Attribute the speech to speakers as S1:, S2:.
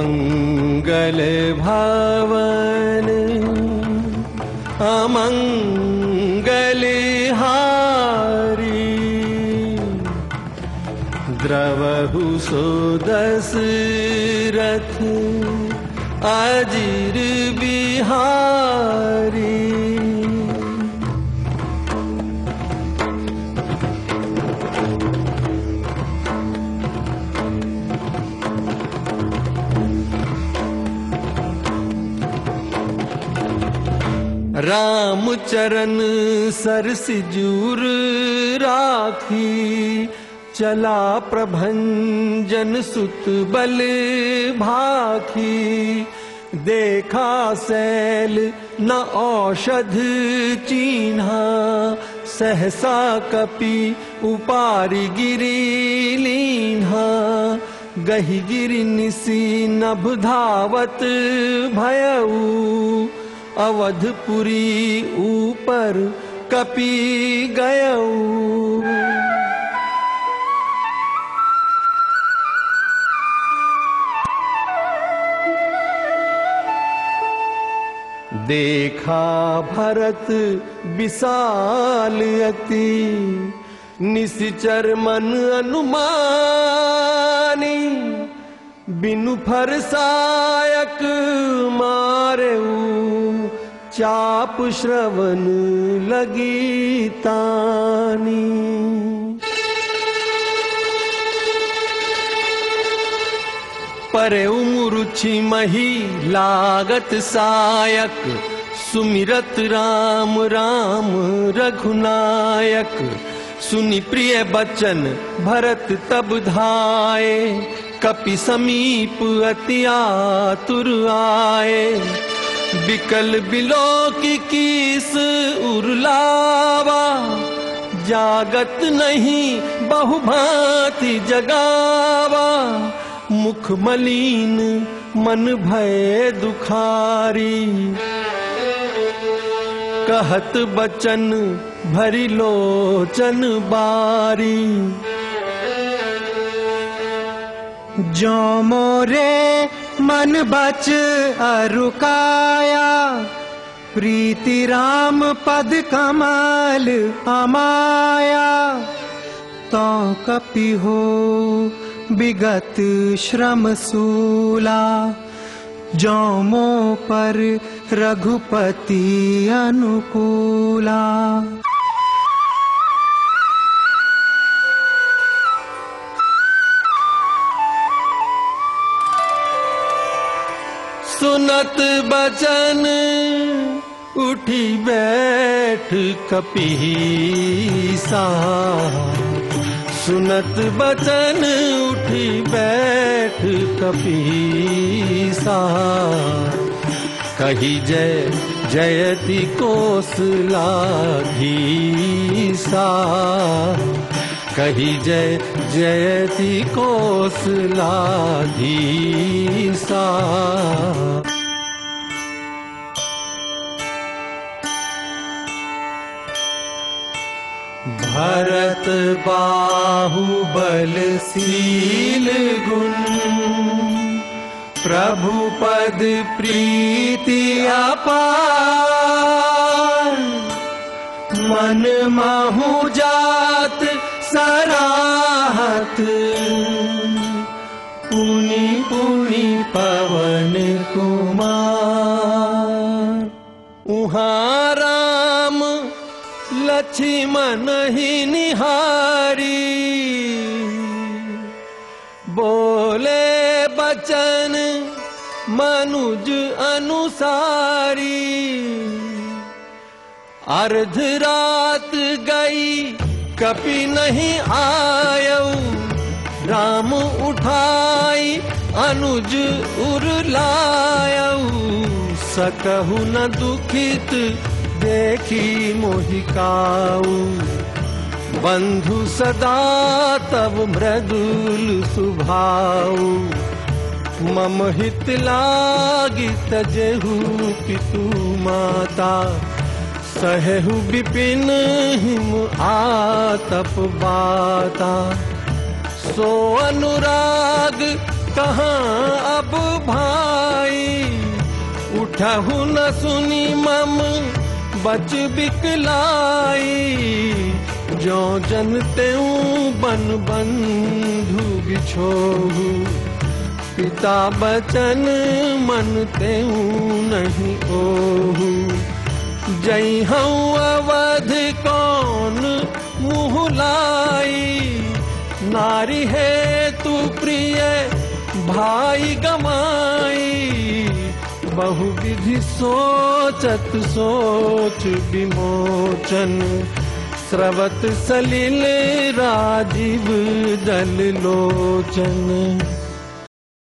S1: मङ्गल भवन अमङ्गलहारी द्रवहु सो दशरथ अजिर बिहारी राम चरण सरसिजूर राखी चला प्रभंजन सुत बल भाखी। देखा सैल न औषध चिन्हा सहसा कपि उपारि गिरी लीन्हा। गही गिरि निसी नभ धावत भयऊ अवधपुरी ऊपर कपि गयऊ देखा भरत विशाल अति निश्चर मन अनुमानी बिनु फरसायक मारेऊ चाप श्रवण लगी तानी। परे उमुरुचि मही लागत सायक सुमिरत राम राम रघुनायक। सुनि प्रिय बचन भरत तब धाये कपि समीप अति आतुर आए बिकल बिलो की कीस उरलावा जागत नहीं बहुभांति जगावा। मुख मलिन मन भय दुखारी। कहत बचन भरी लोचन बारी।
S2: जो मोरे मन बच अरुकाया। प्रीति राम पद कमल अमाया। तो कपि हो विगत श्रम सूला। जो मो पर रघुपति अनुकूला
S1: सुनत बचन उठी बैठ कपीसा। सुनत बचन उठी बैठ कपीसा। कही जय जयति कोसलाधीसा कही जय जयति कोसलाधीसा। भरत बाहुबलशील गुण प्रभु पद प्रीति अपार। मन महु जात सराहत। पुनि पुनि पवन कुमार। उहाँ राम लक्ष्मण ही निहारी। बोले बचन मनुज अनुसारी। अर्ध रात गई कपि नहीं आयऊ राम उठाई, अनुज उरलायऊ सकहु न दुखित, देखी मोहिकाऊ। बंधु सदा तब मृदुल सुभाऊ। मम हित लागी तजेहु पितु माता। सहु विपिन हिम आतप बाता। सो अनुराग कहाँ अब भाई? उठहु न सुनी मम, बच बिकलाई। जो जनते बन बंधु बिछोहु। पिता बचन मनते नहीं ओहु। अवध कौन मुहलाई नारी है तू प्रिय भाई गमाई। बहु विधि सोचत सोच विमोचन स्रवत सलिल राजीव दल लोचन